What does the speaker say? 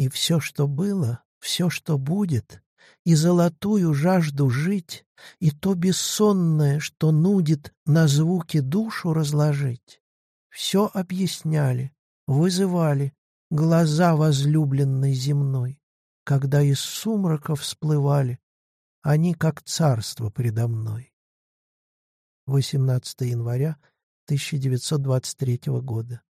И все, что было, все, что будет, и золотую жажду жить, и то бессонное, что нудит на звуки душу разложить, все объясняли, вызывали глаза возлюбленной земной, когда из сумрака всплывали они как царство предо мной. 18 января 1923 года.